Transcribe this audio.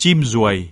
chim ruồi.